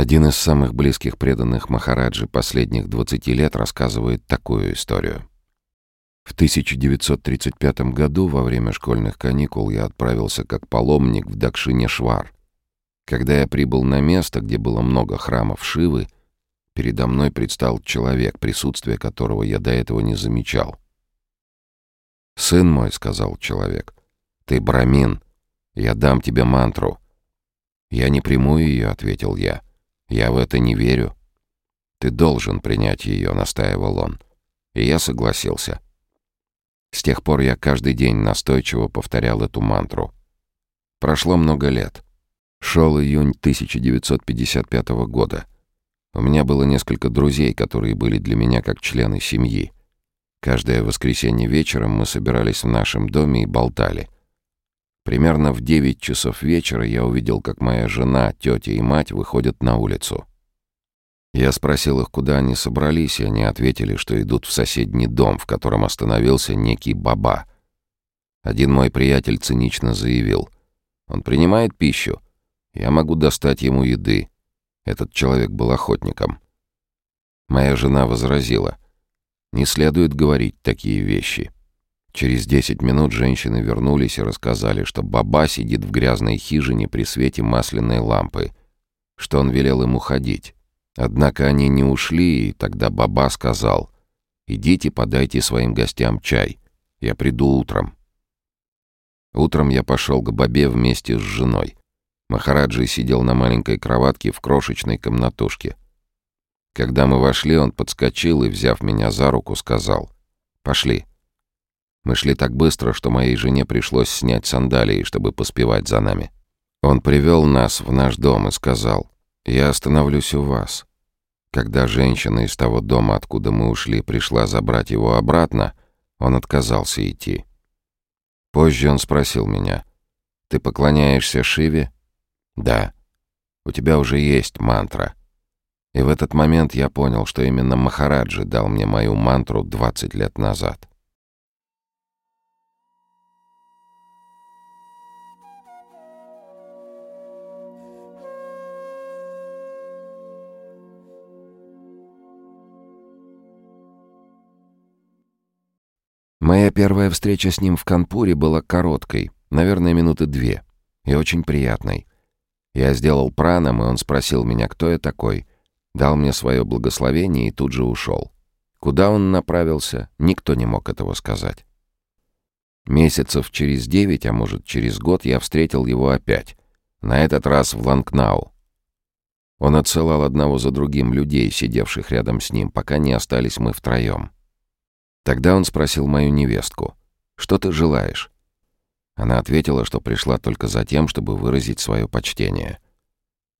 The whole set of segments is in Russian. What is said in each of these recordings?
Один из самых близких преданных Махараджи последних 20 лет рассказывает такую историю. В 1935 году во время школьных каникул я отправился как паломник в Дакшине-Швар. Когда я прибыл на место, где было много храмов Шивы, передо мной предстал человек, присутствие которого я до этого не замечал. «Сын мой», — сказал человек, — «ты брамин, я дам тебе мантру». «Я не приму ее», — ответил я. «Я в это не верю». «Ты должен принять ее», — настаивал он. И я согласился. С тех пор я каждый день настойчиво повторял эту мантру. Прошло много лет. Шел июнь 1955 года. У меня было несколько друзей, которые были для меня как члены семьи. Каждое воскресенье вечером мы собирались в нашем доме и болтали. Примерно в 9 часов вечера я увидел, как моя жена, тетя и мать выходят на улицу. Я спросил их, куда они собрались, и они ответили, что идут в соседний дом, в котором остановился некий баба. Один мой приятель цинично заявил. «Он принимает пищу. Я могу достать ему еды». Этот человек был охотником. Моя жена возразила. «Не следует говорить такие вещи». Через десять минут женщины вернулись и рассказали, что баба сидит в грязной хижине при свете масляной лампы, что он велел им уходить. Однако они не ушли, и тогда Баба сказал, «Идите, подайте своим гостям чай. Я приду утром». Утром я пошел к Бабе вместе с женой. Махараджи сидел на маленькой кроватке в крошечной комнатушке. Когда мы вошли, он подскочил и, взяв меня за руку, сказал, «Пошли». Мы шли так быстро, что моей жене пришлось снять сандалии, чтобы поспевать за нами. Он привел нас в наш дом и сказал, «Я остановлюсь у вас». Когда женщина из того дома, откуда мы ушли, пришла забрать его обратно, он отказался идти. Позже он спросил меня, «Ты поклоняешься Шиве?» «Да». «У тебя уже есть мантра». И в этот момент я понял, что именно Махараджи дал мне мою мантру 20 лет назад. Моя первая встреча с ним в Канпуре была короткой, наверное, минуты две, и очень приятной. Я сделал пранам, и он спросил меня, кто я такой, дал мне свое благословение и тут же ушел. Куда он направился, никто не мог этого сказать. Месяцев через девять, а может через год, я встретил его опять, на этот раз в Лангнау. Он отсылал одного за другим людей, сидевших рядом с ним, пока не остались мы втроем. Тогда он спросил мою невестку, «Что ты желаешь?» Она ответила, что пришла только за тем, чтобы выразить свое почтение.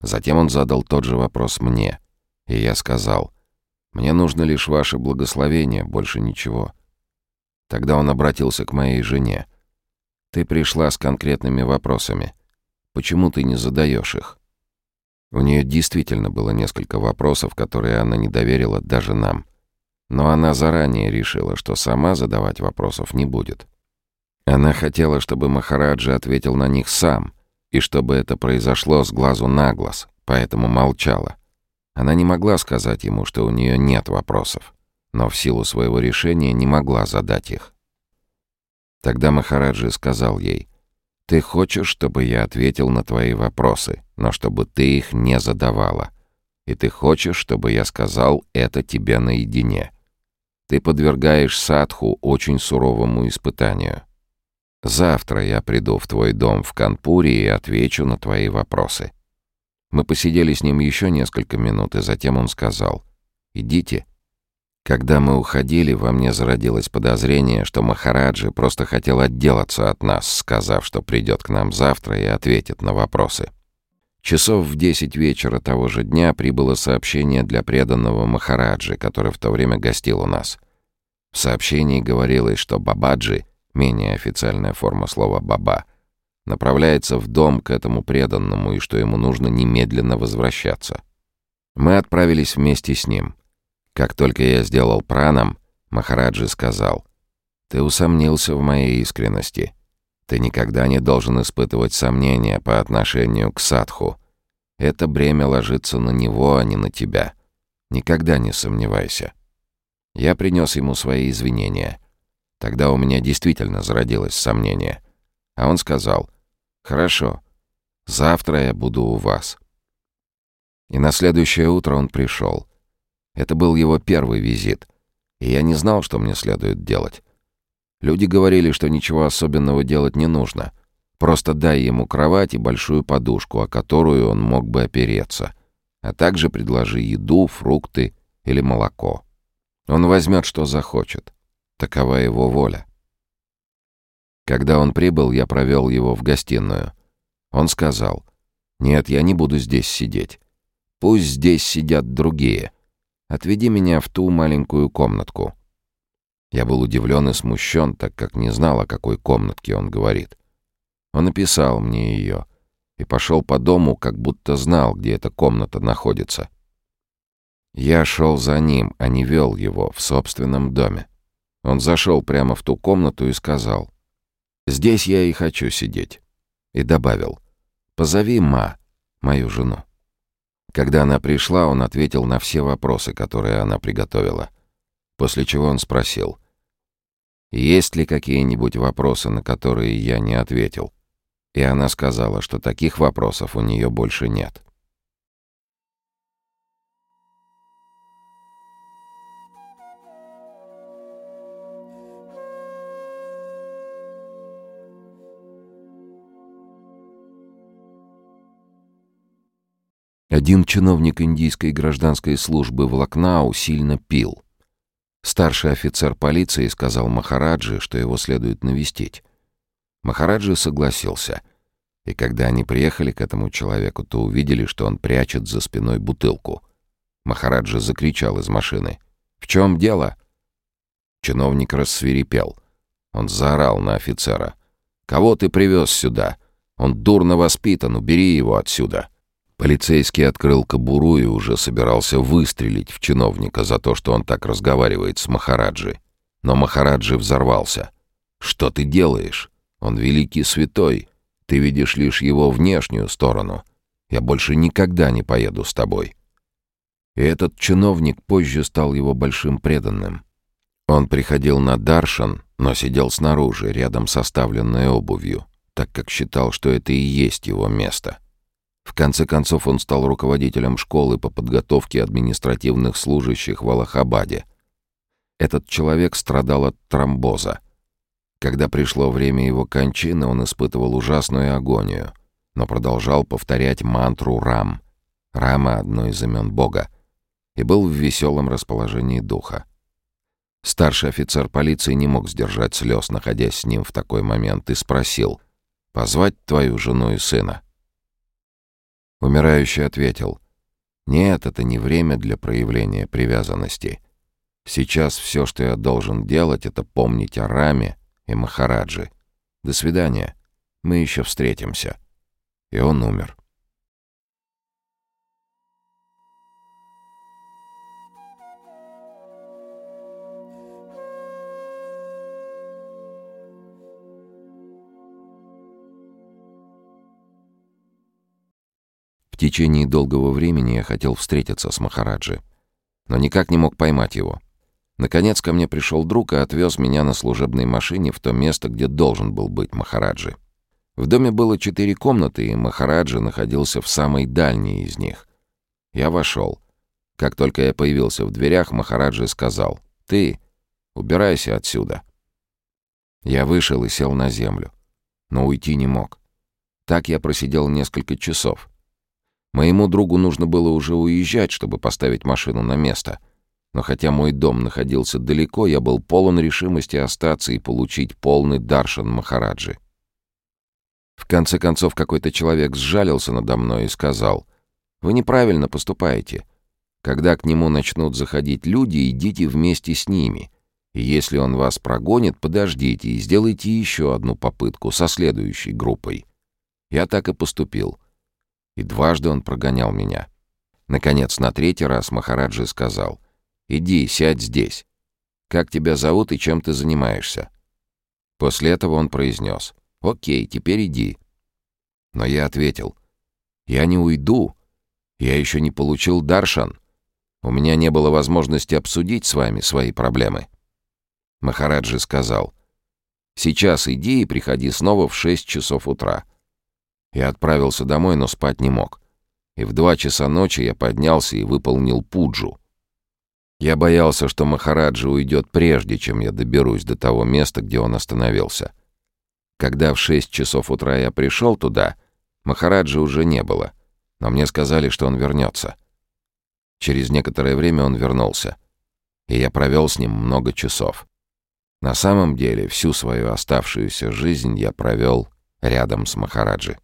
Затем он задал тот же вопрос мне, и я сказал, «Мне нужно лишь ваше благословение, больше ничего». Тогда он обратился к моей жене. «Ты пришла с конкретными вопросами. Почему ты не задаешь их?» У нее действительно было несколько вопросов, которые она не доверила даже нам. Но она заранее решила, что сама задавать вопросов не будет. Она хотела, чтобы Махараджа ответил на них сам, и чтобы это произошло с глазу на глаз, поэтому молчала. Она не могла сказать ему, что у нее нет вопросов, но в силу своего решения не могла задать их. Тогда Махараджи сказал ей, «Ты хочешь, чтобы я ответил на твои вопросы, но чтобы ты их не задавала. И ты хочешь, чтобы я сказал это тебе наедине. Ты подвергаешь садху очень суровому испытанию. Завтра я приду в твой дом в Канпуре и отвечу на твои вопросы». Мы посидели с ним еще несколько минут, и затем он сказал «Идите». Когда мы уходили, во мне зародилось подозрение, что Махараджи просто хотел отделаться от нас, сказав, что придет к нам завтра и ответит на вопросы. Часов в десять вечера того же дня прибыло сообщение для преданного Махараджи, который в то время гостил у нас. В сообщении говорилось, что Бабаджи, менее официальная форма слова «баба», направляется в дом к этому преданному и что ему нужно немедленно возвращаться. Мы отправились вместе с ним. Как только я сделал пранам, Махараджи сказал, «Ты усомнился в моей искренности. Ты никогда не должен испытывать сомнения по отношению к садху. Это бремя ложится на него, а не на тебя. Никогда не сомневайся. Я принес ему свои извинения. Тогда у меня действительно зародилось сомнение. А он сказал, «Хорошо, завтра я буду у вас». И на следующее утро он пришел. Это был его первый визит, и я не знал, что мне следует делать. Люди говорили, что ничего особенного делать не нужно. Просто дай ему кровать и большую подушку, о которую он мог бы опереться, а также предложи еду, фрукты или молоко. Он возьмет, что захочет. Такова его воля. Когда он прибыл, я провел его в гостиную. Он сказал, «Нет, я не буду здесь сидеть. Пусть здесь сидят другие. Отведи меня в ту маленькую комнатку». Я был удивлен и смущен, так как не знал, о какой комнатке он говорит. Он написал мне ее и пошел по дому, как будто знал, где эта комната находится. Я шел за ним, а не вел его в собственном доме. Он зашел прямо в ту комнату и сказал, «Здесь я и хочу сидеть». И добавил, «Позови Ма, мою жену». Когда она пришла, он ответил на все вопросы, которые она приготовила. После чего он спросил, «Есть ли какие-нибудь вопросы, на которые я не ответил?» И она сказала, что таких вопросов у нее больше нет. Один чиновник индийской гражданской службы в Лакнау сильно пил. Старший офицер полиции сказал Махараджи, что его следует навестить. Махараджи согласился. И когда они приехали к этому человеку, то увидели, что он прячет за спиной бутылку. Махараджа закричал из машины. «В чем дело?» Чиновник рассверепел. Он заорал на офицера. «Кого ты привез сюда? Он дурно воспитан, убери его отсюда!» Полицейский открыл кобуру и уже собирался выстрелить в чиновника за то, что он так разговаривает с Махараджи. Но Махараджи взорвался. «Что ты делаешь? Он великий святой. Ты видишь лишь его внешнюю сторону. Я больше никогда не поеду с тобой». И этот чиновник позже стал его большим преданным. Он приходил на Даршан, но сидел снаружи, рядом с оставленной обувью, так как считал, что это и есть его место — в конце концов он стал руководителем школы по подготовке административных служащих в Аллахабаде. Этот человек страдал от тромбоза. Когда пришло время его кончины, он испытывал ужасную агонию, но продолжал повторять мантру «Рам». Рама — одно из имен Бога. И был в веселом расположении духа. Старший офицер полиции не мог сдержать слез, находясь с ним в такой момент, и спросил «Позвать твою жену и сына?» Умирающий ответил, «Нет, это не время для проявления привязанности. Сейчас все, что я должен делать, это помнить о Раме и Махараджи. До свидания, мы еще встретимся». И он умер. Течение долгого времени я хотел встретиться с Махараджи, но никак не мог поймать его. Наконец ко мне пришел друг и отвез меня на служебной машине в то место, где должен был быть Махараджи. В доме было четыре комнаты, и Махараджи находился в самой дальней из них. Я вошел. Как только я появился в дверях, Махараджи сказал «Ты, убирайся отсюда». Я вышел и сел на землю, но уйти не мог. Так я просидел несколько часов. Моему другу нужно было уже уезжать, чтобы поставить машину на место. Но хотя мой дом находился далеко, я был полон решимости остаться и получить полный даршан Махараджи. В конце концов, какой-то человек сжалился надо мной и сказал, «Вы неправильно поступаете. Когда к нему начнут заходить люди, идите вместе с ними. И если он вас прогонит, подождите и сделайте еще одну попытку со следующей группой». Я так и поступил — и дважды он прогонял меня. Наконец, на третий раз Махараджи сказал, «Иди, сядь здесь. Как тебя зовут и чем ты занимаешься?» После этого он произнес, «Окей, теперь иди». Но я ответил, «Я не уйду, Я еще не получил Даршан. У меня не было возможности обсудить с вами свои проблемы. Махараджи сказал, «Сейчас иди и приходи снова в шесть часов утра». Я отправился домой, но спать не мог. И в два часа ночи я поднялся и выполнил пуджу. Я боялся, что Махараджи уйдет прежде, чем я доберусь до того места, где он остановился. Когда в шесть часов утра я пришел туда, Махараджи уже не было, но мне сказали, что он вернется. Через некоторое время он вернулся, и я провел с ним много часов. На самом деле, всю свою оставшуюся жизнь я провел рядом с Махараджи.